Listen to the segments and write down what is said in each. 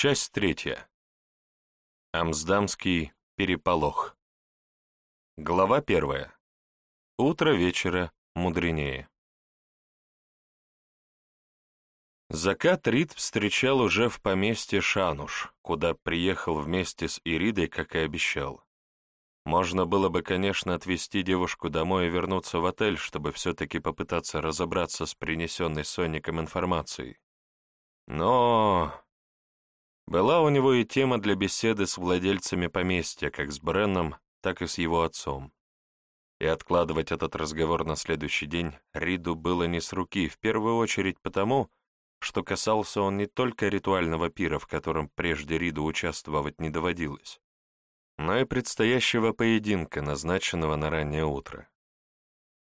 Часть третья. Амсдамский переполох. Глава первая. Утро вечера мудренее. Закат Рид встречал уже в поместье Шануш, куда приехал вместе с Иридой, как и обещал. Можно было бы, конечно, отвезти девушку домой и вернуться в отель, чтобы все-таки попытаться разобраться с принесенной Соником информацией. Но была у него и тема для беседы с владельцами поместья, как с Бренном, так и с его отцом. И откладывать этот разговор на следующий день Риду было не с руки, в первую очередь потому, что касался он не только ритуального пира, в котором прежде Риду участвовать не доводилось, но и предстоящего поединка, назначенного на раннее утро.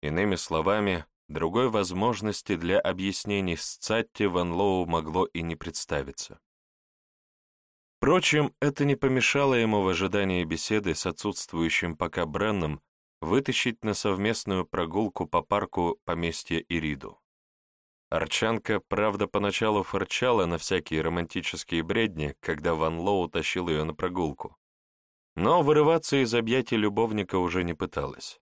Иными словами, другой возможности для объяснений с Цатти Ван Лоу могло и не представиться. Впрочем, это не помешало ему в ожидании беседы с отсутствующим пока Бренном вытащить на совместную прогулку по парку поместья Ириду. Арчанка, правда, поначалу фырчала на всякие романтические бредни, когда Ван Лоу тащил ее на прогулку. Но вырываться из объятий любовника уже не пыталась.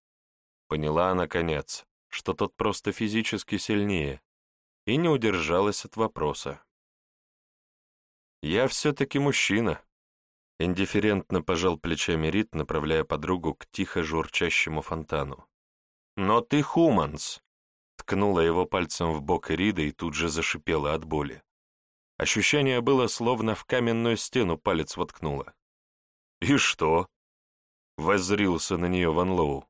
Поняла, наконец, что тот просто физически сильнее, и не удержалась от вопроса. «Я все-таки мужчина», — индифферентно пожал плечами Рит, направляя подругу к тихо журчащему фонтану. «Но ты хуманс», ткнула его пальцем в бок Ирида и тут же зашипела от боли. Ощущение было, словно в каменную стену палец воткнула. «И что?» — воззрился на нее Ван Лоу.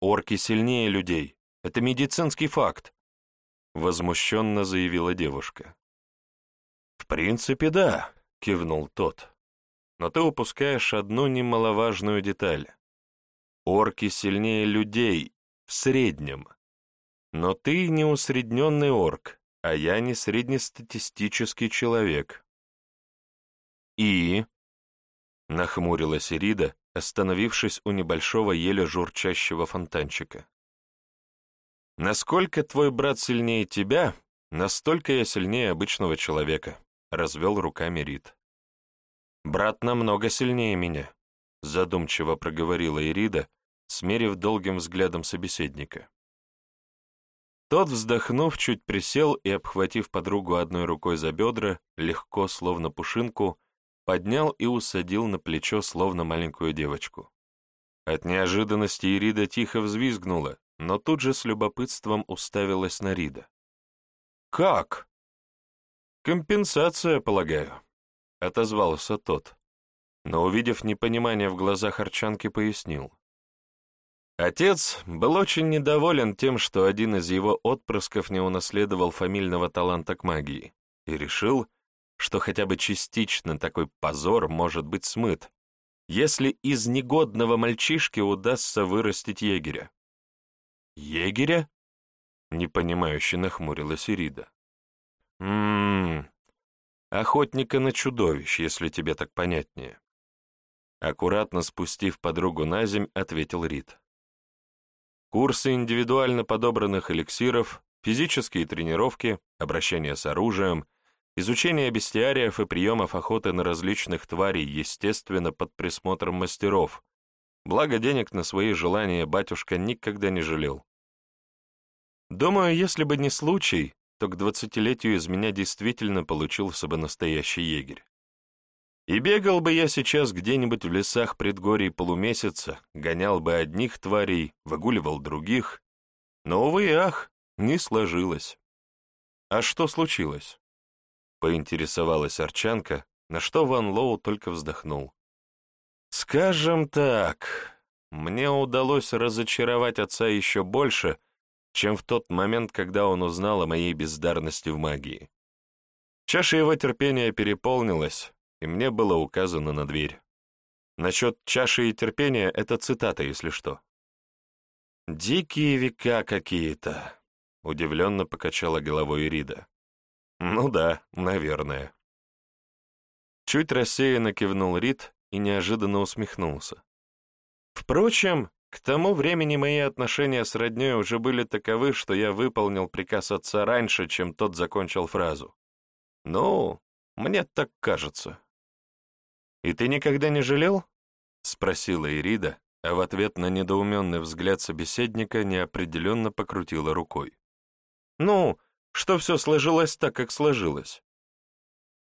«Орки сильнее людей. Это медицинский факт», — возмущенно заявила девушка. «В принципе, да», — кивнул тот. «Но ты упускаешь одну немаловажную деталь. Орки сильнее людей в среднем. Но ты не усредненный орк, а я не среднестатистический человек. И... Нахмурилась Ирида, остановившись у небольшого еле журчащего фонтанчика. «Насколько твой брат сильнее тебя, настолько я сильнее обычного человека», — развел руками Рид. «Брат намного сильнее меня», — задумчиво проговорила Ирида, смерив долгим взглядом собеседника. Тот, вздохнув, чуть присел и, обхватив подругу одной рукой за бедра, легко, словно пушинку, поднял и усадил на плечо, словно маленькую девочку. От неожиданности Ирида тихо взвизгнула, но тут же с любопытством уставилась на Рида. «Как?» «Компенсация, полагаю», — отозвался тот, но, увидев непонимание в глазах Арчанки, пояснил. Отец был очень недоволен тем, что один из его отпрысков не унаследовал фамильного таланта к магии, и решил, что хотя бы частично такой позор может быть смыт, если из негодного мальчишки удастся вырастить егеря. «Егеря?» — непонимающе нахмурилась Ирида. «Ммм, охотника на чудовищ, если тебе так понятнее». Аккуратно спустив подругу на земь, ответил Рид. Курсы индивидуально подобранных эликсиров, физические тренировки, обращение с оружием, изучение бестиариев и приемов охоты на различных тварей, естественно, под присмотром мастеров. Благо денег на свои желания батюшка никогда не жалел. Думаю, если бы не случай, то к двадцатилетию из меня действительно получился бы настоящий егерь. И бегал бы я сейчас где-нибудь в лесах предгорий полумесяца, гонял бы одних тварей, выгуливал других. Но, увы и ах, не сложилось. А что случилось? Поинтересовалась Арчанка, на что Ван Лоу только вздохнул. Скажем так, мне удалось разочаровать отца еще больше, чем в тот момент, когда он узнал о моей бездарности в магии. Чаша его терпения переполнилась, и мне было указано на дверь. Насчет чаши и терпения — это цитата, если что. «Дикие века какие-то», — удивленно покачала головой Ирида. «Ну да, наверное». Чуть рассеянно кивнул Рид и неожиданно усмехнулся. Впрочем, к тому времени мои отношения с роднёй уже были таковы, что я выполнил приказ отца раньше, чем тот закончил фразу. Ну, Мне так кажется. «И ты никогда не жалел?» — спросила Ирида, а в ответ на недоуменный взгляд собеседника неопределенно покрутила рукой. «Ну, что все сложилось так, как сложилось?»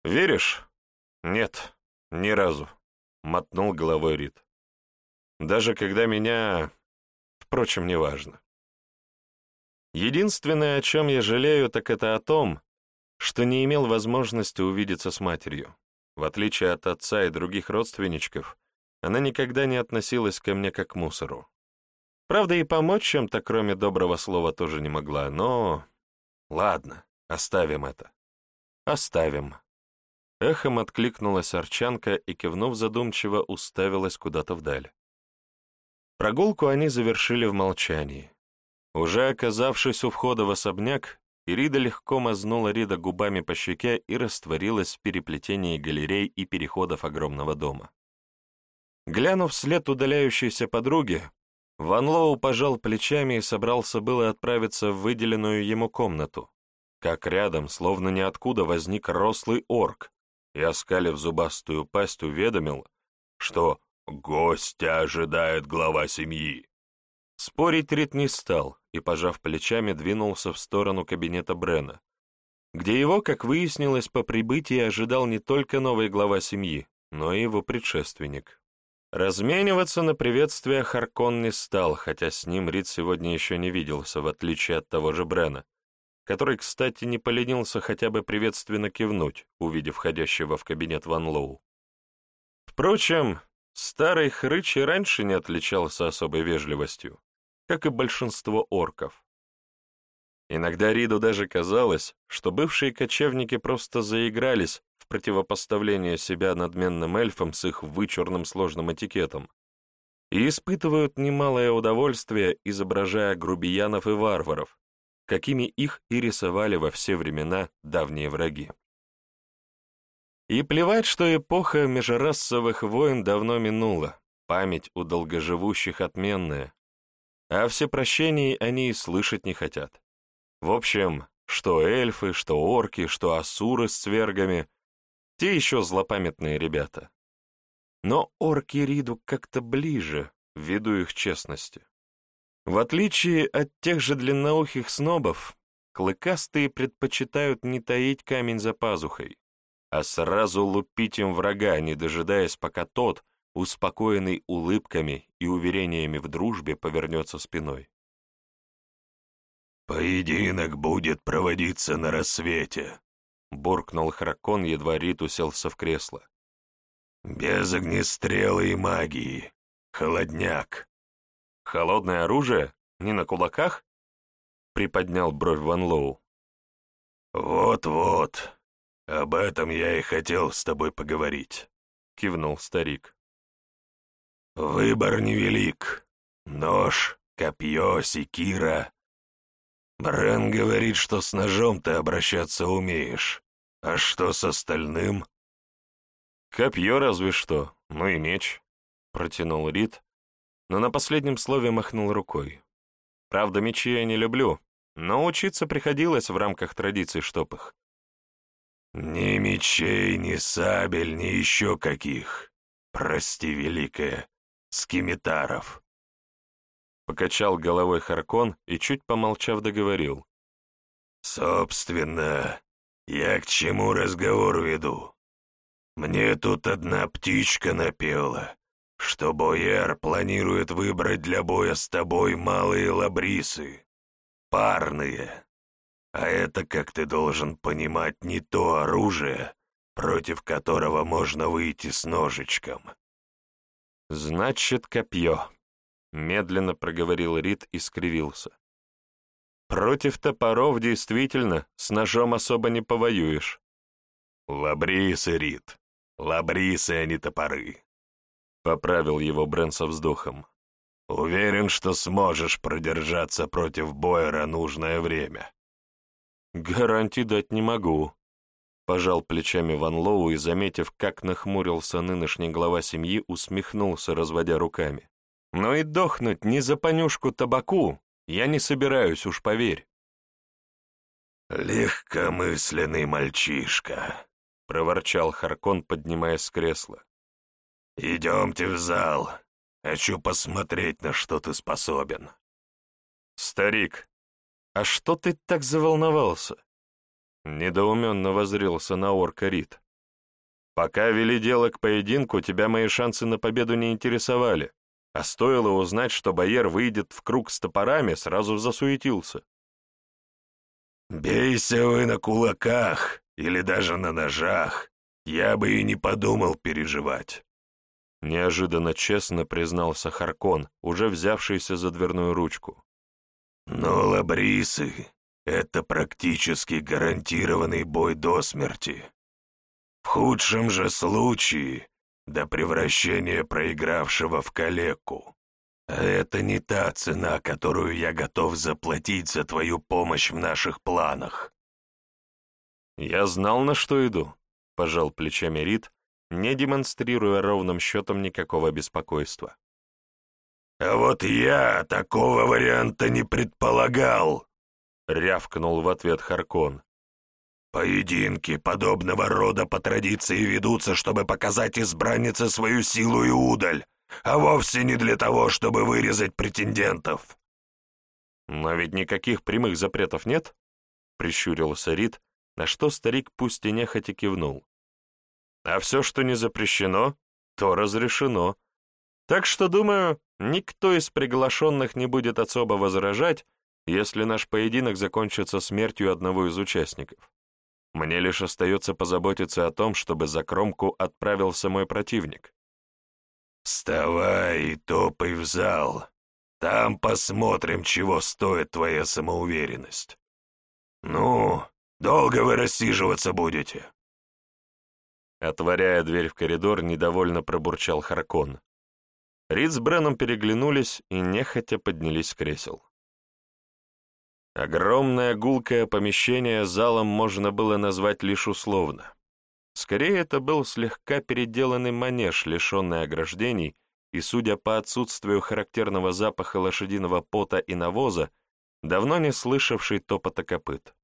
«Веришь?» «Нет, ни разу», — мотнул головой Рид. «Даже когда меня... Впрочем, неважно. Единственное, о чем я жалею, так это о том, что не имел возможности увидеться с матерью. В отличие от отца и других родственничков, она никогда не относилась ко мне как к мусору. Правда, и помочь чем-то, кроме доброго слова, тоже не могла, но... Ладно, оставим это. Оставим. Эхом откликнулась Арчанка и, кивнув задумчиво, уставилась куда-то вдаль. Прогулку они завершили в молчании. Уже оказавшись у входа в особняк, Ирида легко мазнула Рида губами по щеке и растворилась в переплетении галерей и переходов огромного дома. Глянув вслед удаляющейся подруги, Ван Лоу пожал плечами и собрался было отправиться в выделенную ему комнату, как рядом, словно ниоткуда, возник рослый орк и, оскалив зубастую пасть, уведомил, что «гостя ожидает глава семьи». Спорить Рит не стал и, пожав плечами, двинулся в сторону кабинета Брена, где его, как выяснилось, по прибытии ожидал не только новый глава семьи, но и его предшественник. Размениваться на приветствие Харкон не стал, хотя с ним Рид сегодня еще не виделся, в отличие от того же Брена, который, кстати, не поленился хотя бы приветственно кивнуть, увидев входящего в кабинет Ван Лоу. Впрочем, старый хрыч и раньше не отличался особой вежливостью как и большинство орков. Иногда Риду даже казалось, что бывшие кочевники просто заигрались в противопоставление себя надменным эльфам с их вычурным сложным этикетом и испытывают немалое удовольствие, изображая грубиянов и варваров, какими их и рисовали во все времена давние враги. И плевать, что эпоха межрасовых войн давно минула, память у долгоживущих отменная, а все прощений они и слышать не хотят. В общем, что эльфы, что орки, что асуры с цвергами, те еще злопамятные ребята. Но орки Риду как-то ближе, ввиду их честности. В отличие от тех же длинноухих снобов, клыкастые предпочитают не таить камень за пазухой, а сразу лупить им врага, не дожидаясь, пока тот — успокоенный улыбками и уверениями в дружбе, повернется спиной. «Поединок будет проводиться на рассвете», — буркнул Хракон, едва Рит уселся в кресло. «Без огнестрела и магии. Холодняк». «Холодное оружие? Не на кулаках?» — приподнял бровь Ван Лоу. «Вот-вот. Об этом я и хотел с тобой поговорить», — кивнул старик. Выбор невелик. Нож, копье, секира. Брен говорит, что с ножом ты обращаться умеешь. А что с остальным? Копье разве что, ну и меч, протянул Рид, но на последнем слове махнул рукой. Правда, мечи я не люблю, но учиться приходилось в рамках традиций штопых. Ни мечей, ни сабель, ни еще каких. Прости, великая, скимитаров. Покачал головой Харкон и, чуть помолчав, договорил. «Собственно, я к чему разговор веду? Мне тут одна птичка напела, что Бояр планирует выбрать для боя с тобой малые лабрисы, парные. А это, как ты должен понимать, не то оружие, против которого можно выйти с ножичком. «Значит, копье», — медленно проговорил Рид и скривился. «Против топоров действительно с ножом особо не повоюешь». «Лабрисы, Рид, лабрисы, а не топоры», — поправил его Брэн со вздохом. «Уверен, что сможешь продержаться против Бойера нужное время». «Гарантий дать не могу», Пожал плечами Ван Лоу и, заметив, как нахмурился нынешний глава семьи, усмехнулся, разводя руками. «Но и дохнуть не за понюшку табаку я не собираюсь, уж поверь». «Легкомысленный мальчишка», — проворчал Харкон, поднимаясь с кресла. «Идемте в зал. Хочу посмотреть, на что ты способен». «Старик, а что ты так заволновался?» Недоуменно возрился на орка Рид. «Пока вели дело к поединку, тебя мои шансы на победу не интересовали, а стоило узнать, что Байер выйдет в круг с топорами, сразу засуетился». «Бейся вы на кулаках или даже на ножах, я бы и не подумал переживать». Неожиданно честно признался Харкон, уже взявшийся за дверную ручку. «Но лабрисы — это практически гарантированный бой до смерти. В худшем же случае — до превращения проигравшего в калеку. А это не та цена, которую я готов заплатить за твою помощь в наших планах». «Я знал, на что иду», — пожал плечами Рид, не демонстрируя ровным счетом никакого беспокойства. «А вот я такого варианта не предполагал», — рявкнул в ответ Харкон. «Поединки подобного рода по традиции ведутся, чтобы показать избраннице свою силу и удаль, а вовсе не для того, чтобы вырезать претендентов». «Но ведь никаких прямых запретов нет?» — прищурился Рид, на что старик пусть и нехотя кивнул. А все, что не запрещено, то разрешено. Так что, думаю, никто из приглашенных не будет особо возражать, если наш поединок закончится смертью одного из участников. Мне лишь остается позаботиться о том, чтобы за кромку отправился мой противник. «Вставай и топай в зал. Там посмотрим, чего стоит твоя самоуверенность. Ну, долго вы рассиживаться будете?» Отворяя дверь в коридор, недовольно пробурчал Харкон. Рид с Бреном переглянулись и нехотя поднялись с кресел. Огромное гулкое помещение залом можно было назвать лишь условно. Скорее, это был слегка переделанный манеж, лишенный ограждений, и, судя по отсутствию характерного запаха лошадиного пота и навоза, давно не слышавший топота копыт.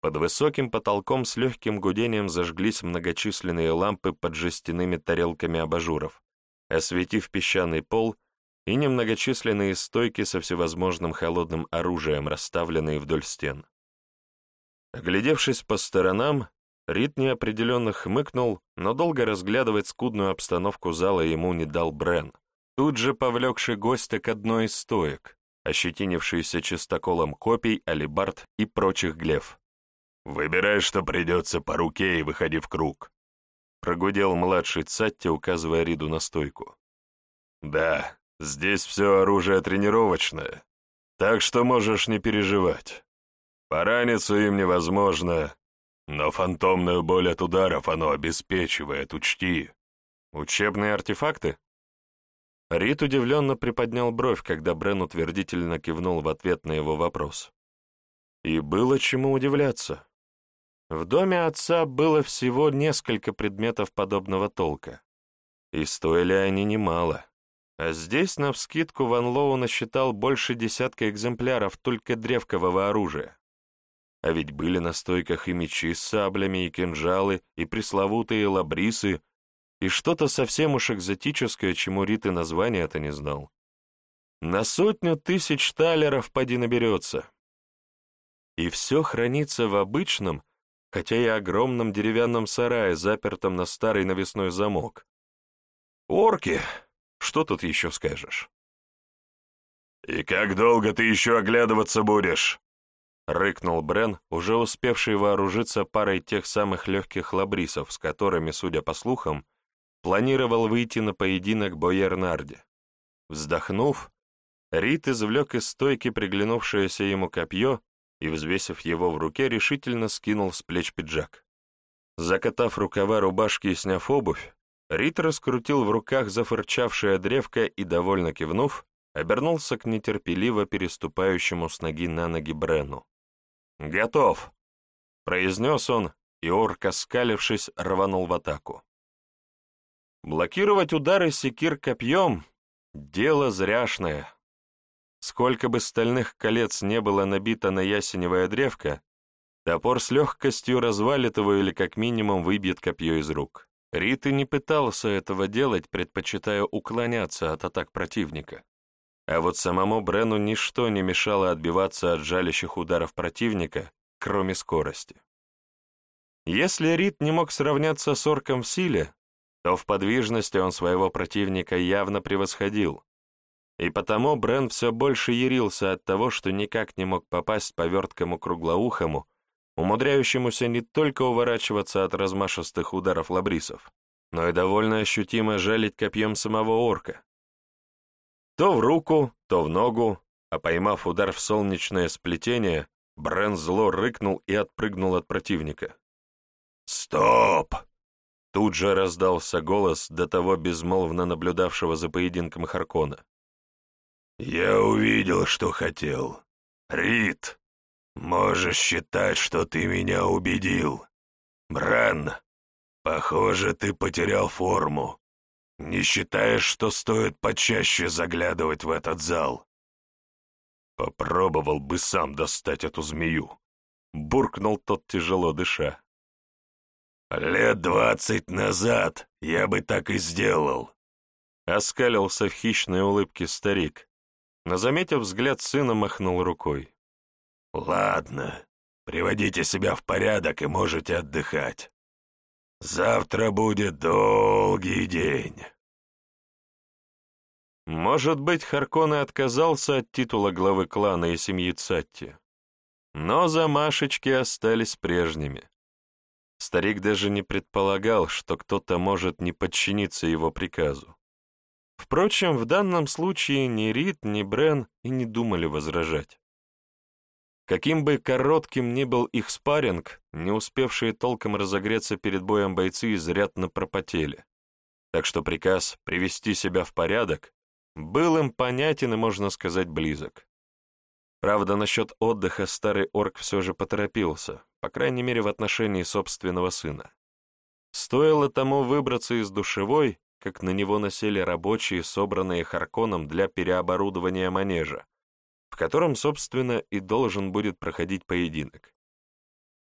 Под высоким потолком с легким гудением зажглись многочисленные лампы под жестяными тарелками абажуров, осветив песчаный пол и немногочисленные стойки со всевозможным холодным оружием, расставленные вдоль стен. Оглядевшись по сторонам, Рид неопределенно хмыкнул, но долго разглядывать скудную обстановку зала ему не дал Брен, тут же повлекший гостя к одной из стоек, ощетинившийся чистоколом копий, алибард и прочих глев. «Выбирай, что придется по руке, и выходи в круг», — прогудел младший Цатти, указывая Риду на стойку. «Да, здесь все оружие тренировочное, так что можешь не переживать. Пораниться им невозможно, но фантомную боль от ударов оно обеспечивает, учти». «Учебные артефакты?» Рид удивленно приподнял бровь, когда Брен утвердительно кивнул в ответ на его вопрос. И было чему удивляться. В доме отца было всего несколько предметов подобного толка, и стоили они немало. А здесь, навскидку, Ван Лоу насчитал больше десятка экземпляров только древкового оружия. А ведь были на стойках и мечи с саблями, и кинжалы, и пресловутые лабрисы, и что-то совсем уж экзотическое, чему Рит и название это не знал. На сотню тысяч талеров поди наберется. И все хранится в обычном, хотя и огромном деревянном сарае, запертом на старый навесной замок. Орки, что тут еще скажешь? «И как долго ты еще оглядываться будешь?» — рыкнул Брен, уже успевший вооружиться парой тех самых легких лабрисов, с которыми, судя по слухам, планировал выйти на поединок Боернарде. Вздохнув, Рит извлек из стойки приглянувшееся ему копье и, взвесив его в руке, решительно скинул с плеч пиджак. Закатав рукава рубашки и сняв обувь, Рит раскрутил в руках зафырчавшее древко и, довольно кивнув, обернулся к нетерпеливо переступающему с ноги на ноги Брену. «Готов!» — произнес он, и орк, оскалившись, рванул в атаку. Блокировать удары секир копьем — дело зряшное. Сколько бы стальных колец не было набито на ясеневое древко, Топор с легкостью развалит его или как минимум выбьет копье из рук. Рит и не пытался этого делать, предпочитая уклоняться от атак противника. А вот самому Брену ничто не мешало отбиваться от жалящих ударов противника, кроме скорости. Если Рид не мог сравняться с орком в силе, то в подвижности он своего противника явно превосходил, и потому Брен все больше ярился от того, что никак не мог попасть по верткому круглоухому, умудряющемуся не только уворачиваться от размашистых ударов лабрисов, но и довольно ощутимо жалить копьем самого орка. То в руку, то в ногу, а поймав удар в солнечное сплетение, Брен зло рыкнул и отпрыгнул от противника. «Стоп!» Тут же раздался голос до того безмолвно наблюдавшего за поединком Харкона. «Я увидел, что хотел. Рид, можешь считать, что ты меня убедил. Бран, похоже, ты потерял форму. Не считаешь, что стоит почаще заглядывать в этот зал?» «Попробовал бы сам достать эту змею», — буркнул тот, тяжело дыша. «Лет двадцать назад я бы так и сделал», — оскалился в хищной улыбке старик, но, заметив взгляд сына, махнул рукой. «Ладно, приводите себя в порядок и можете отдыхать. Завтра будет долгий день». Может быть, Харкон и отказался от титула главы клана и семьи Цатти, но замашечки остались прежними. Старик даже не предполагал, что кто-то может не подчиниться его приказу. Впрочем, в данном случае ни Рид, ни Брен и не думали возражать. Каким бы коротким ни был их спарринг, не успевшие толком разогреться перед боем бойцы изрядно пропотели. Так что приказ привести себя в порядок был им понятен и, можно сказать, близок. Правда, насчет отдыха старый орк все же поторопился, по крайней мере, в отношении собственного сына. Стоило тому выбраться из душевой, как на него насели рабочие, собранные Харконом для переоборудования манежа, в котором, собственно, и должен будет проходить поединок.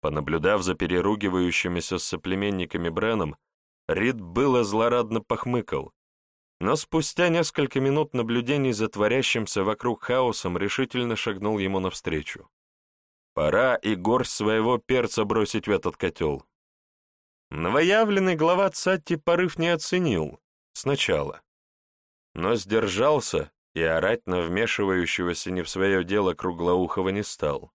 Понаблюдав за переругивающимися с соплеменниками Бреном, Рид было злорадно похмыкал, но спустя несколько минут наблюдений за творящимся вокруг хаосом решительно шагнул ему навстречу. Пора и горсть своего перца бросить в этот котел. Новоявленный глава Цатти порыв не оценил, сначала. Но сдержался и орать на вмешивающегося не в свое дело круглоухого не стал.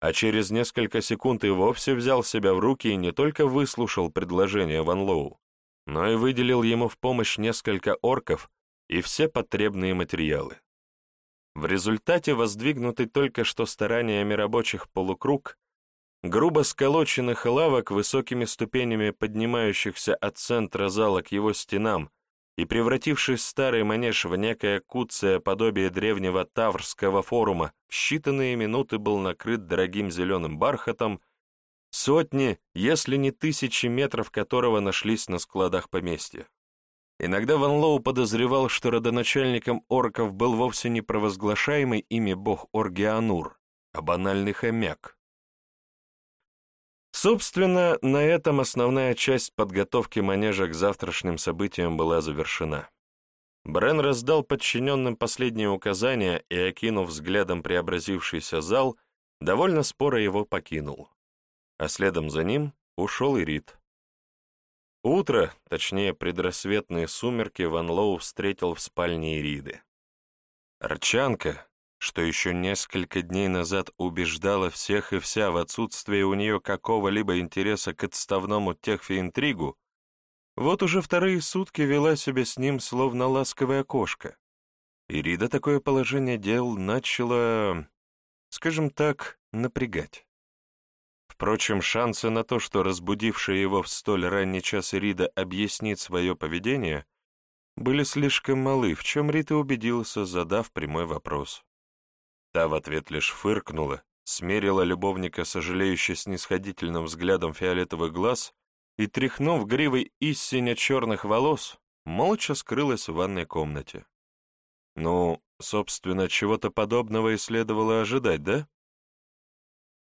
А через несколько секунд и вовсе взял себя в руки и не только выслушал предложение Ван Лоу, но и выделил ему в помощь несколько орков и все потребные материалы. В результате воздвигнутый только что стараниями рабочих полукруг, грубо сколоченных лавок высокими ступенями поднимающихся от центра зала к его стенам и превративший старый манеж в некое куцее подобие древнего Таврского форума, в считанные минуты был накрыт дорогим зеленым бархатом, сотни, если не тысячи метров которого нашлись на складах поместья. Иногда Ван Лоу подозревал, что родоначальником орков был вовсе не провозглашаемый ими бог Оргианур, а банальный хомяк. Собственно, на этом основная часть подготовки манежа к завтрашним событиям была завершена. Брен раздал подчиненным последние указания и, окинув взглядом преобразившийся зал, довольно споро его покинул. А следом за ним ушел и Рид. Утро, точнее предрассветные сумерки, Ван Лоу встретил в спальне Ириды. Арчанка, что еще несколько дней назад убеждала всех и вся в отсутствии у нее какого-либо интереса к отставному техфи-интригу, вот уже вторые сутки вела себя с ним словно ласковая кошка. Ирида такое положение дел начала, скажем так, напрягать. Впрочем, шансы на то, что разбудившая его в столь ранний час Рида объяснит свое поведение, были слишком малы, в чем Рита убедился, задав прямой вопрос. Та в ответ лишь фыркнула, смерила любовника сожалеюще снисходительным взглядом фиолетовых глаз и, тряхнув гривой из сине-черных волос, молча скрылась в ванной комнате. Ну, собственно, чего-то подобного и следовало ожидать, да?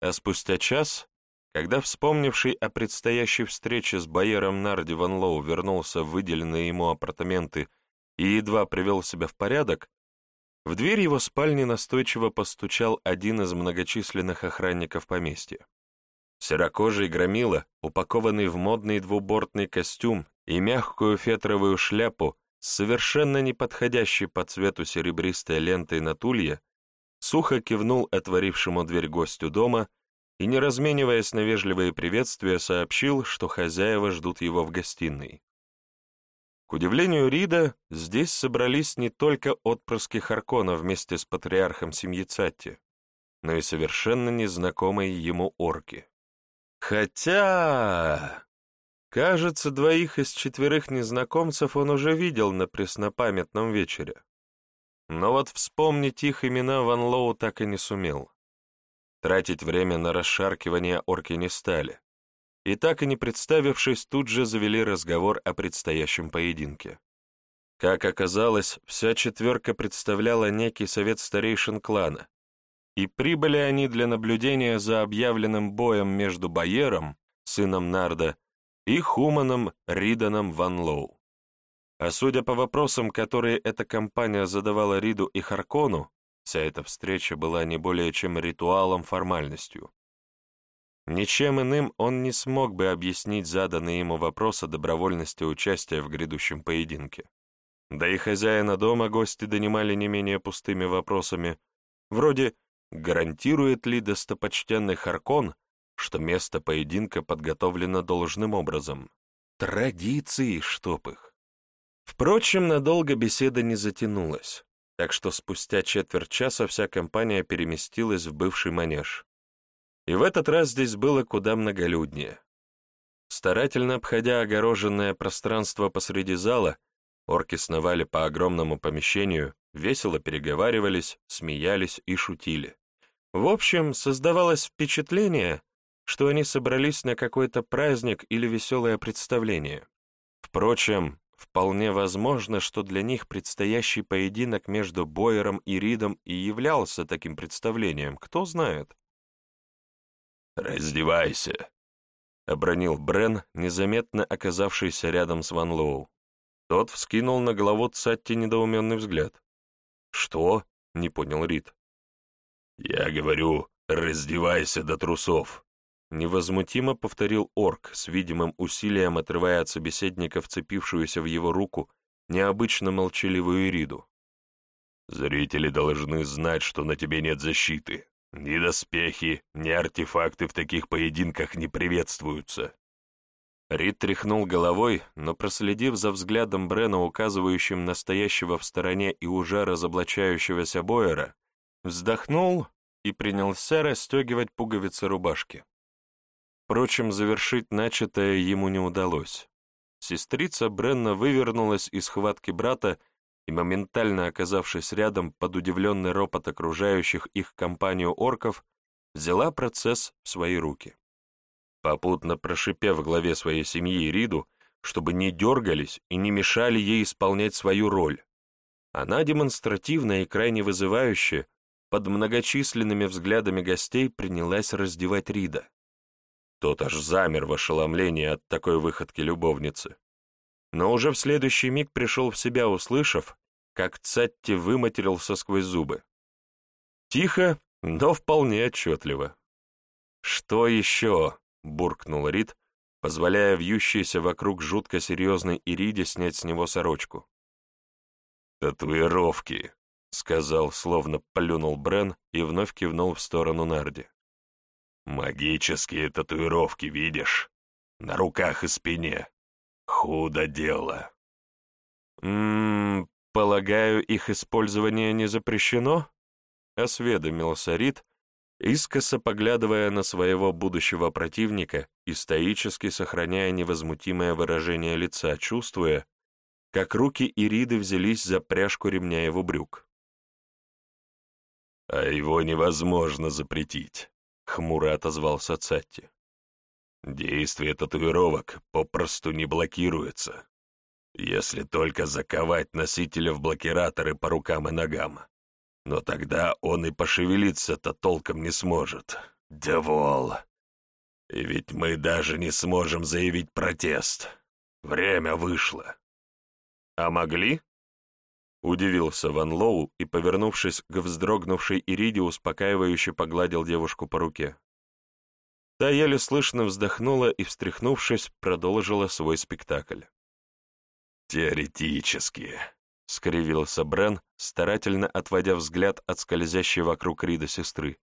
А спустя час Когда вспомнивший о предстоящей встрече с Байером Нарди Ван Лоу вернулся в выделенные ему апартаменты и едва привел себя в порядок, в дверь его спальни настойчиво постучал один из многочисленных охранников поместья. Серокожий громила, упакованный в модный двубортный костюм и мягкую фетровую шляпу с совершенно неподходящей по цвету серебристой лентой на тулье, сухо кивнул отворившему дверь гостю дома и, не размениваясь на вежливые приветствия, сообщил, что хозяева ждут его в гостиной. К удивлению Рида, здесь собрались не только отпрыски Харкона вместе с патриархом семьи Цатти, но и совершенно незнакомые ему орки. Хотя... Кажется, двоих из четверых незнакомцев он уже видел на преснопамятном вечере. Но вот вспомнить их имена Ван Лоу так и не сумел. Тратить время на расшаркивание орки не стали. И так и не представившись, тут же завели разговор о предстоящем поединке. Как оказалось, вся четверка представляла некий совет старейшин клана, и прибыли они для наблюдения за объявленным боем между Байером, сыном Нарда, и Хуманом Риданом Ван Лоу. А судя по вопросам, которые эта компания задавала Риду и Харкону, Вся эта встреча была не более чем ритуалом, формальностью. Ничем иным он не смог бы объяснить заданные ему вопросы добровольности участия в грядущем поединке. Да и хозяина дома гости донимали не менее пустыми вопросами, вроде «гарантирует ли достопочтенный Харкон, что место поединка подготовлено должным образом?» Традиции, чтоб их. Впрочем, надолго беседа не затянулась так что спустя четверть часа вся компания переместилась в бывший манеж. И в этот раз здесь было куда многолюднее. Старательно обходя огороженное пространство посреди зала, орки сновали по огромному помещению, весело переговаривались, смеялись и шутили. В общем, создавалось впечатление, что они собрались на какой-то праздник или веселое представление. Впрочем, Вполне возможно, что для них предстоящий поединок между Бойером и Ридом и являлся таким представлением, кто знает. «Раздевайся», — обронил Брен, незаметно оказавшийся рядом с Ван Лоу. Тот вскинул на голову Цатти недоуменный взгляд. «Что?» — не понял Рид. «Я говорю, раздевайся до трусов», Невозмутимо повторил орк, с видимым усилием отрывая от собеседника вцепившуюся в его руку необычно молчаливую Ириду. «Зрители должны знать, что на тебе нет защиты. Ни доспехи, ни артефакты в таких поединках не приветствуются». Рид тряхнул головой, но, проследив за взглядом Брена, указывающим настоящего в стороне и уже разоблачающегося Бойера, вздохнул и принялся расстегивать пуговицы рубашки. Впрочем, завершить начатое ему не удалось. Сестрица Бренна вывернулась из хватки брата и, моментально оказавшись рядом под удивленный ропот окружающих их компанию орков, взяла процесс в свои руки. Попутно прошипев главе своей семьи Риду, чтобы не дергались и не мешали ей исполнять свою роль, она демонстративно и крайне вызывающе, под многочисленными взглядами гостей, принялась раздевать Рида. Тот аж замер в ошеломлении от такой выходки любовницы. Но уже в следующий миг пришел в себя, услышав, как Цатти выматерился сквозь зубы. Тихо, но вполне отчетливо. «Что еще?» — буркнул Рид, позволяя вьющейся вокруг жутко серьезной Ириде снять с него сорочку. «Татуировки», — сказал, словно плюнул Брен и вновь кивнул в сторону Нарди. Магические татуировки, видишь? На руках и спине. Худо дело. «М-м, полагаю, их использование не запрещено?» — осведомился Рид, искоса поглядывая на своего будущего противника и стоически сохраняя невозмутимое выражение лица, чувствуя, как руки Ириды взялись за пряжку ремня его брюк. «А его невозможно запретить», — хмуро отозвался Цатти. «Действие татуировок попросту не блокируется, если только заковать носителя в блокираторы по рукам и ногам. Но тогда он и пошевелиться-то толком не сможет. Девол!» И ведь мы даже не сможем заявить протест. Время вышло. А могли? Удивился Ван Лоу и, повернувшись к вздрогнувшей Ириде, успокаивающе погладил девушку по руке. Та еле слышно вздохнула и, встряхнувшись, продолжила свой спектакль. «Теоретически», — скривился Брен, старательно отводя взгляд от скользящей вокруг Рида сестры.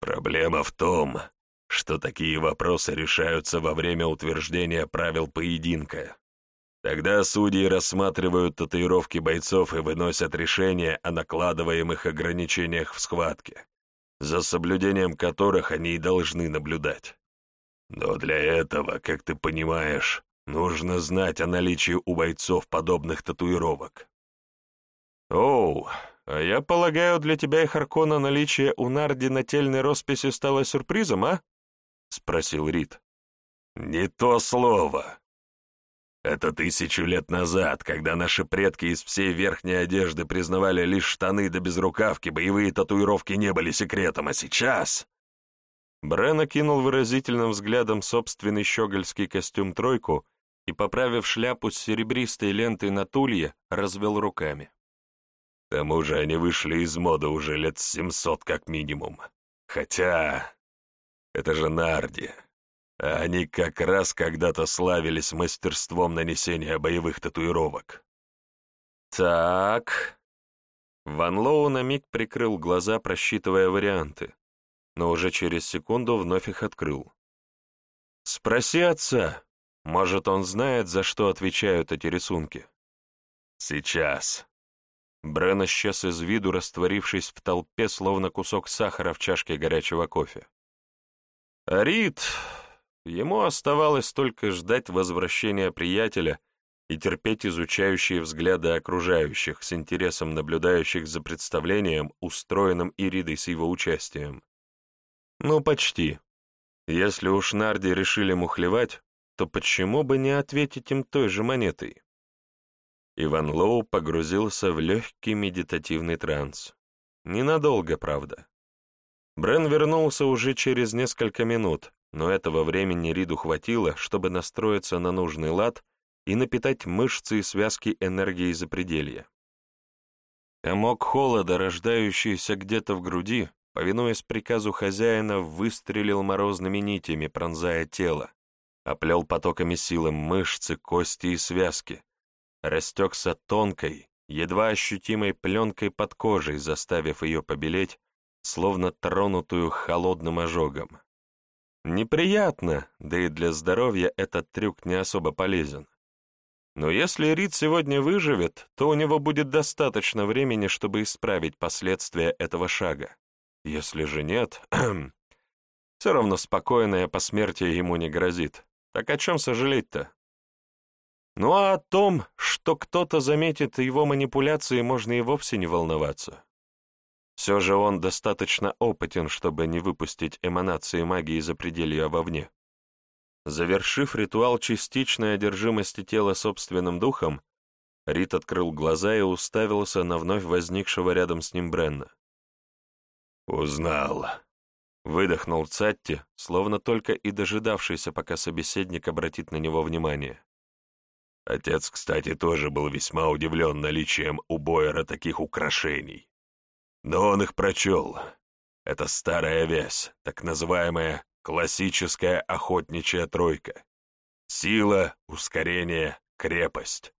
«Проблема в том, что такие вопросы решаются во время утверждения правил поединка. Тогда судьи рассматривают татуировки бойцов и выносят решение о накладываемых ограничениях в схватке, за соблюдением которых они и должны наблюдать. Но для этого, как ты понимаешь, нужно знать о наличии у бойцов подобных татуировок. Оу, а я полагаю, для тебя и Харкона наличие у Нарди нательной росписи стало сюрпризом, а? — спросил Рид. «Не то слово. Это тысячу лет назад, когда наши предки из всей верхней одежды признавали лишь штаны да безрукавки, боевые татуировки не были секретом, а сейчас...» Брен окинул выразительным взглядом собственный щегольский костюм-тройку и, поправив шляпу с серебристой лентой на тулье, развел руками. К тому же они вышли из моды уже лет семьсот как минимум. Хотя... Это же Нарди. Они как раз когда-то славились мастерством нанесения боевых татуировок. Так. Ван Лоу на миг прикрыл глаза, просчитывая варианты, но уже через секунду вновь их открыл. «Спроси отца. Может, он знает, за что отвечают эти рисунки?» «Сейчас». Брен исчез из виду, растворившись в толпе, словно кусок сахара в чашке горячего кофе. Рид Ему оставалось только ждать возвращения приятеля и терпеть изучающие взгляды окружающих, с интересом наблюдающих за представлением, устроенным Иридой с его участием. Ну, почти. Если уж Нарди решили мухлевать, то почему бы не ответить им той же монетой? Иван Лоу погрузился в легкий медитативный транс. Ненадолго, правда. Брен вернулся уже через несколько минут, но этого времени Риду хватило, чтобы настроиться на нужный лад и напитать мышцы и связки энергией запределья. Комок холода, рождающийся где-то в груди, повинуясь приказу хозяина, выстрелил морозными нитями, пронзая тело, оплел потоками силы мышцы, кости и связки, растекся тонкой, едва ощутимой пленкой под кожей, заставив ее побелеть, словно тронутую холодным ожогом. Неприятно, да и для здоровья этот трюк не особо полезен. Но если Рид сегодня выживет, то у него будет достаточно времени, чтобы исправить последствия этого шага. Если же нет, все равно спокойное посмертие ему не грозит. Так о чем сожалеть-то? Ну а о том, что кто-то заметит его манипуляции, можно и вовсе не волноваться. Все же он достаточно опытен, чтобы не выпустить эманации магии за пределья вовне. Завершив ритуал частичной одержимости тела собственным духом, Рит открыл глаза и уставился на вновь возникшего рядом с ним Бренна. «Узнал», — выдохнул Цатти, словно только и дожидавшийся, пока собеседник обратит на него внимание. Отец, кстати, тоже был весьма удивлен наличием у Бойера таких украшений. Но он их прочел. Это старая вязь, так называемая классическая охотничья тройка. Сила, ускорение, крепость.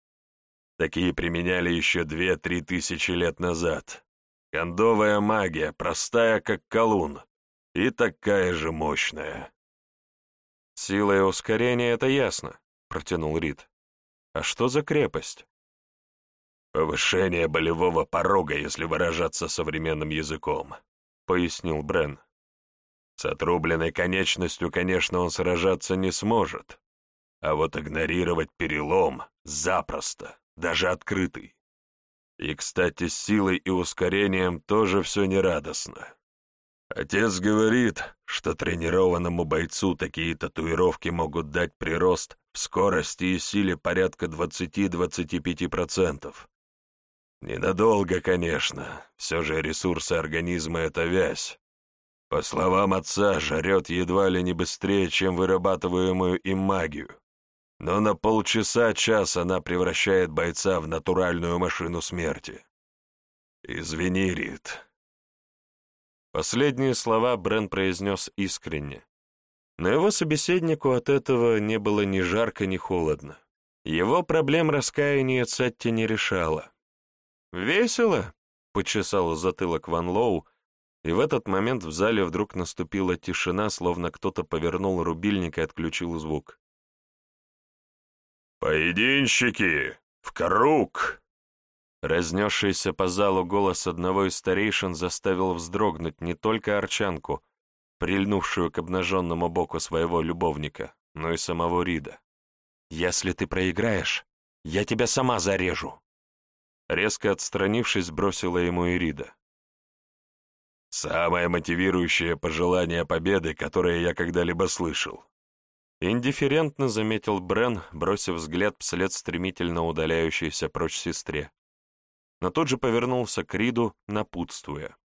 Такие применяли еще две-три тысячи лет назад. Кондовая магия, простая, как колун, и такая же мощная. «Сила и ускорение — это ясно», — протянул Рид. «А что за крепость?» «Повышение болевого порога, если выражаться современным языком», — пояснил Брен. «С отрубленной конечностью, конечно, он сражаться не сможет, а вот игнорировать перелом запросто, даже открытый. И, кстати, с силой и ускорением тоже все нерадостно. Отец говорит, что тренированному бойцу такие татуировки могут дать прирост в скорости и силе порядка 20-25%. Ненадолго, конечно, все же ресурсы организма — это вязь. По словам отца, жрет едва ли не быстрее, чем вырабатываемую им магию. Но на полчаса-час она превращает бойца в натуральную машину смерти. Извини, Рит. Последние слова Брен произнес искренне. Но его собеседнику от этого не было ни жарко, ни холодно. Его проблем раскаяния Цетти не решала. «Весело?» — почесал затылок Ван Лоу, и в этот момент в зале вдруг наступила тишина, словно кто-то повернул рубильник и отключил звук. «Поединщики! В круг!» Разнесшийся по залу голос одного из старейшин заставил вздрогнуть не только арчанку, прильнувшую к обнаженному боку своего любовника, но и самого Рида. «Если ты проиграешь, я тебя сама зарежу!» Резко отстранившись, бросила ему Ирида. «Самое мотивирующее пожелание победы, которое я когда-либо слышал». Индифферентно заметил Брен, бросив взгляд вслед стремительно удаляющейся прочь сестре. Но тут же повернулся к Риду, напутствуя.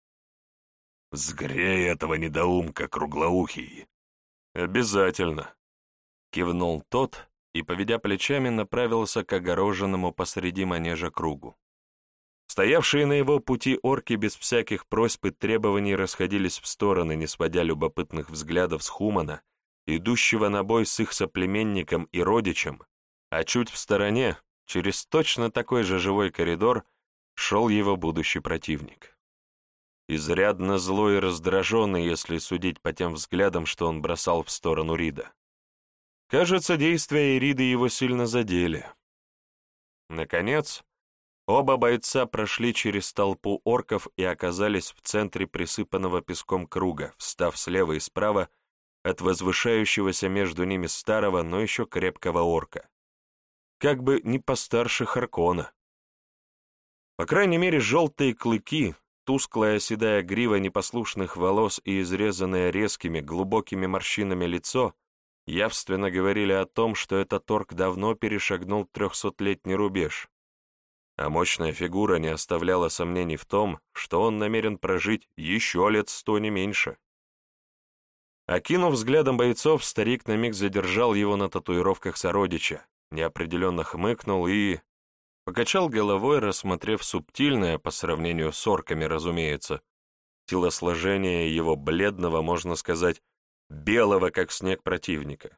«Сгрей этого недоумка, круглоухий!» «Обязательно!» — кивнул тот и, поведя плечами, направился к огороженному посреди манежа кругу. Стоявшие на его пути орки без всяких просьб и требований расходились в стороны, не сводя любопытных взглядов с Хумана, идущего на бой с их соплеменником и родичем, а чуть в стороне, через точно такой же живой коридор, шел его будущий противник. Изрядно злой и раздраженный, если судить по тем взглядам, что он бросал в сторону Рида. Кажется, действия Ириды его сильно задели. Наконец, Оба бойца прошли через толпу орков и оказались в центре присыпанного песком круга, встав слева и справа от возвышающегося между ними старого, но еще крепкого орка. Как бы не постарше Харкона. По крайней мере, желтые клыки, тусклая седая грива непослушных волос и изрезанное резкими, глубокими морщинами лицо явственно говорили о том, что этот орк давно перешагнул трехсотлетний рубеж, а мощная фигура не оставляла сомнений в том, что он намерен прожить еще лет сто не меньше. Окинув взглядом бойцов, старик на миг задержал его на татуировках сородича, неопределенно хмыкнул и... покачал головой, рассмотрев субтильное, по сравнению с орками, разумеется, телосложение его бледного, можно сказать, белого, как снег противника.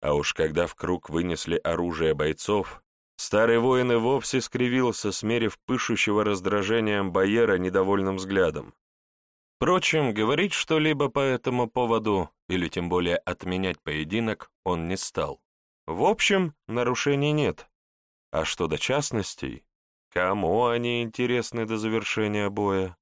А уж когда в круг вынесли оружие бойцов, Старый воин и вовсе скривился, смерив пышущего раздражением Байера недовольным взглядом. Впрочем, говорить что-либо по этому поводу, или тем более отменять поединок, он не стал. В общем, нарушений нет. А что до частностей, кому они интересны до завершения боя?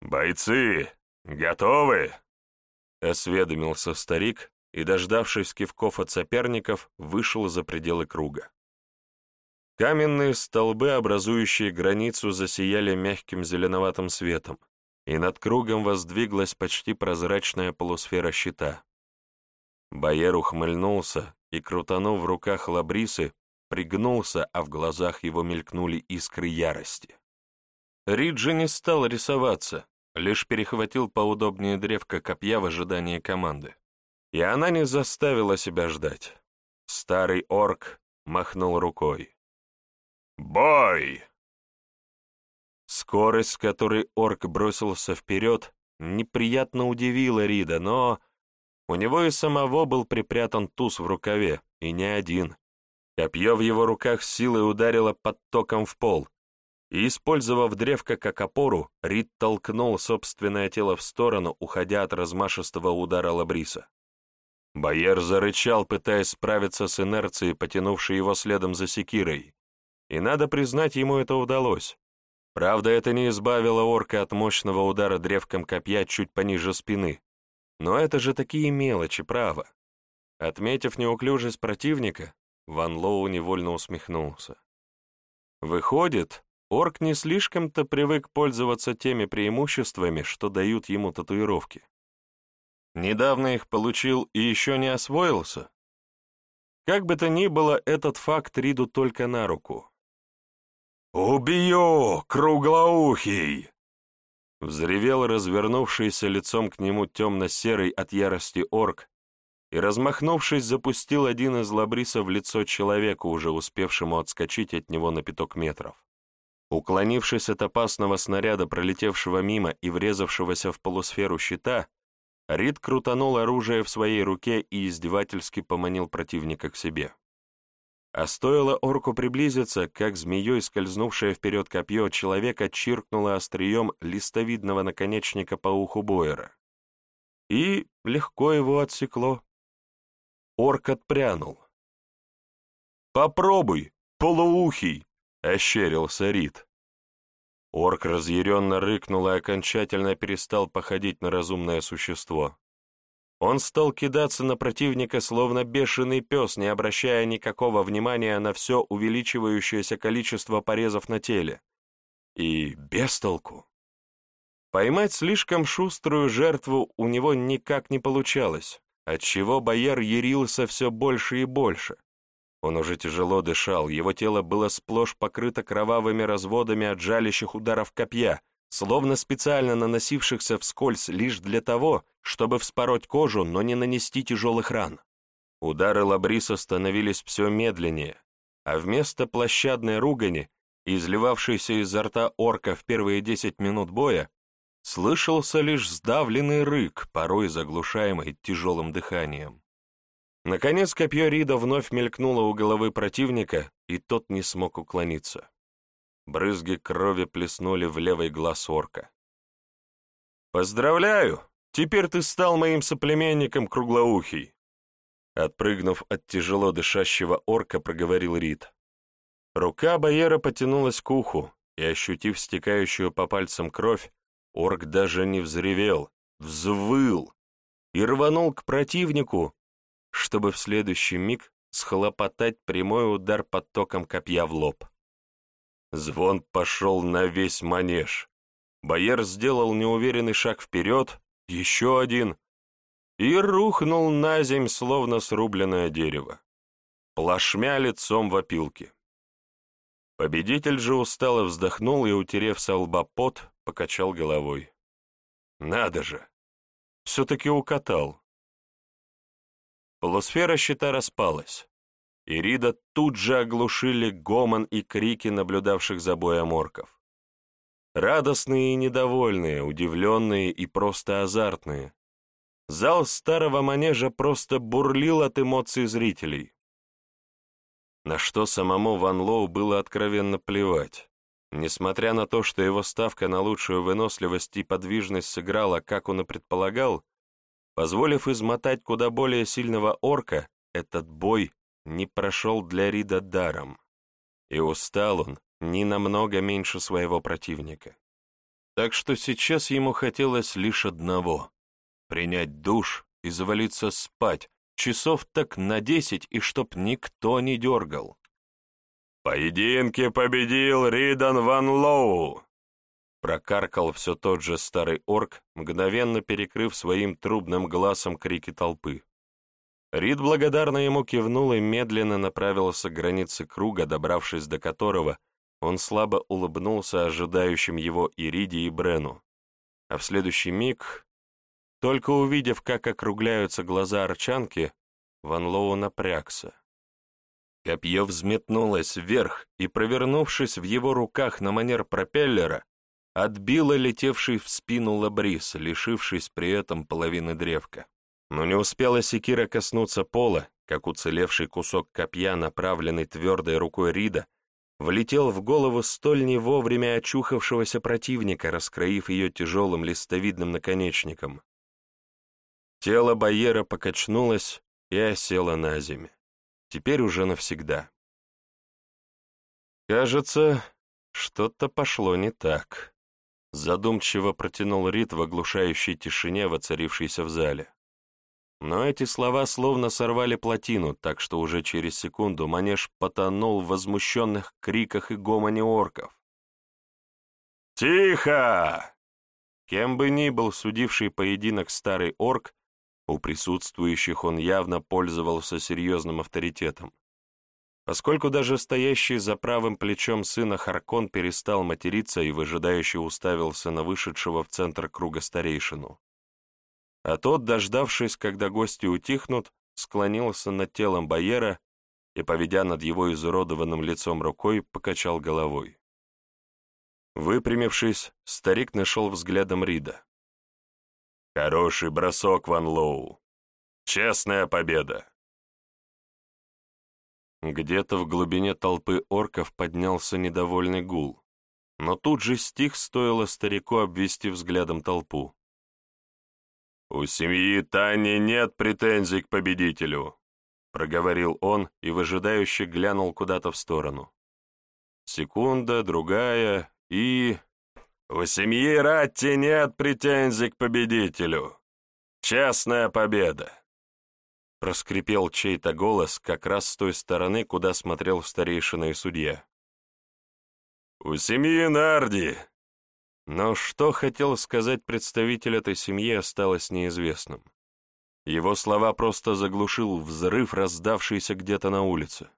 «Бойцы, готовы?» — осведомился старик и, дождавшись кивков от соперников, вышел за пределы круга. Каменные столбы, образующие границу, засияли мягким зеленоватым светом, и над кругом воздвиглась почти прозрачная полусфера щита. Боер ухмыльнулся и, крутанув в руках лабрисы, пригнулся, а в глазах его мелькнули искры ярости. Риджи не стал рисоваться, лишь перехватил поудобнее древко копья в ожидании команды. И она не заставила себя ждать. Старый орк махнул рукой. «Бой!» Скорость, с которой орк бросился вперед, неприятно удивила Рида, но у него и самого был припрятан туз в рукаве, и не один. Копье в его руках силой ударило под током в пол, и, использовав древко как опору, Рид толкнул собственное тело в сторону, уходя от размашистого удара Лабриса. Боер зарычал, пытаясь справиться с инерцией, потянувшей его следом за секирой, и, надо признать, ему это удалось. Правда, это не избавило орка от мощного удара древком копья чуть пониже спины. Но это же такие мелочи, право. Отметив неуклюжесть противника, Ван Лоу невольно усмехнулся. Выходит, орк не слишком-то привык пользоваться теми преимуществами, что дают ему татуировки. Недавно их получил и еще не освоился? Как бы то ни было, этот факт Риду только на руку. «Убью, круглоухий!» Взревел развернувшийся лицом к нему темно-серый от ярости орк и, размахнувшись, запустил один из лабрисов в лицо человеку, уже успевшему отскочить от него на пяток метров. Уклонившись от опасного снаряда, пролетевшего мимо и врезавшегося в полусферу щита, Рид крутанул оружие в своей руке и издевательски поманил противника к себе. А стоило орку приблизиться, как змеей, скользнувшее вперед копье, человека чиркнуло острием листовидного наконечника по уху Бойера. И легко его отсекло. Орк отпрянул. «Попробуй, полуухий!» — ощерился Рид. Орк разъяренно рыкнул и окончательно перестал походить на разумное существо. Он стал кидаться на противника, словно бешеный пес, не обращая никакого внимания на все увеличивающееся количество порезов на теле. И без толку. Поймать слишком шуструю жертву у него никак не получалось, отчего бояр ярился все больше и больше. Он уже тяжело дышал, его тело было сплошь покрыто кровавыми разводами от жалящих ударов копья, словно специально наносившихся вскользь лишь для того, чтобы вспороть кожу, но не нанести тяжелых ран. Удары Лабриса становились все медленнее, а вместо площадной ругани, изливавшейся изо рта орка в первые десять минут боя, слышался лишь сдавленный рык, порой заглушаемый тяжелым дыханием. Наконец копье Рида вновь мелькнуло у головы противника, и тот не смог уклониться. Брызги крови плеснули в левый глаз орка. «Поздравляю! Теперь ты стал моим соплеменником, круглоухий!» Отпрыгнув от тяжело дышащего орка, проговорил Рид. Рука Байера потянулась к уху, и, ощутив стекающую по пальцам кровь, орк даже не взревел, взвыл и рванул к противнику, чтобы в следующий миг схлопотать прямой удар потоком копья в лоб. Звон пошел на весь манеж. Боер сделал неуверенный шаг вперед, еще один, и рухнул на земь, словно срубленное дерево, плашмя лицом в опилке. Победитель же устало вздохнул и, утерев со лба пот, покачал головой. «Надо же! Все-таки укатал!» Полусфера щита распалась. Ирида тут же оглушили гомон и крики наблюдавших за боем орков. Радостные и недовольные, удивленные и просто азартные. Зал старого манежа просто бурлил от эмоций зрителей. На что самому Ван Лоу было откровенно плевать. Несмотря на то, что его ставка на лучшую выносливость и подвижность сыграла, как он и предполагал, позволив измотать куда более сильного орка, этот бой не прошел для Рида даром, и устал он не намного меньше своего противника. Так что сейчас ему хотелось лишь одного — принять душ и завалиться спать, часов так на десять, и чтоб никто не дергал. «Поединке победил Ридан Ван Лоу!» Прокаркал все тот же старый орк, мгновенно перекрыв своим трубным глазом крики толпы. Рид благодарно ему кивнул и медленно направился к границе круга, добравшись до которого он слабо улыбнулся ожидающим его Ириде и Брену. А в следующий миг, только увидев, как округляются глаза арчанки, Ван Лоу напрягся. Копье взметнулось вверх и, провернувшись в его руках на манер пропеллера, отбило летевший в спину лабрис, лишившись при этом половины древка. Но не успела секира коснуться пола, как уцелевший кусок копья, направленный твердой рукой Рида, влетел в голову столь не вовремя очухавшегося противника, раскроив ее тяжелым листовидным наконечником. Тело Байера покачнулось и осело на землю. Теперь уже навсегда. «Кажется, что-то пошло не так», — задумчиво протянул Рид в оглушающей тишине, воцарившейся в зале. Но эти слова словно сорвали плотину, так что уже через секунду манеж потонул в возмущенных криках и гомоне орков. «Тихо!» Кем бы ни был судивший поединок старый орк, у присутствующих он явно пользовался серьезным авторитетом. Поскольку даже стоящий за правым плечом сына Харкон перестал материться и выжидающе уставился на вышедшего в центр круга старейшину. А тот, дождавшись, когда гости утихнут, склонился над телом Байера и, поведя над его изуродованным лицом рукой, покачал головой. Выпрямившись, старик нашел взглядом Рида. «Хороший бросок, Ван Лоу. Честная победа!» Где-то в глубине толпы орков поднялся недовольный гул, но тут же стих стоило старику обвести взглядом толпу. «У семьи Тани нет претензий к победителю», — проговорил он и выжидающе глянул куда-то в сторону. Секунда, другая, и... «У семьи Ратти нет претензий к победителю. Честная победа!» Проскрипел чей-то голос как раз с той стороны, куда смотрел старейшина и судья. «У семьи Нарди!» Но что хотел сказать представитель этой семьи, осталось неизвестным. Его слова просто заглушил взрыв, раздавшийся где-то на улице.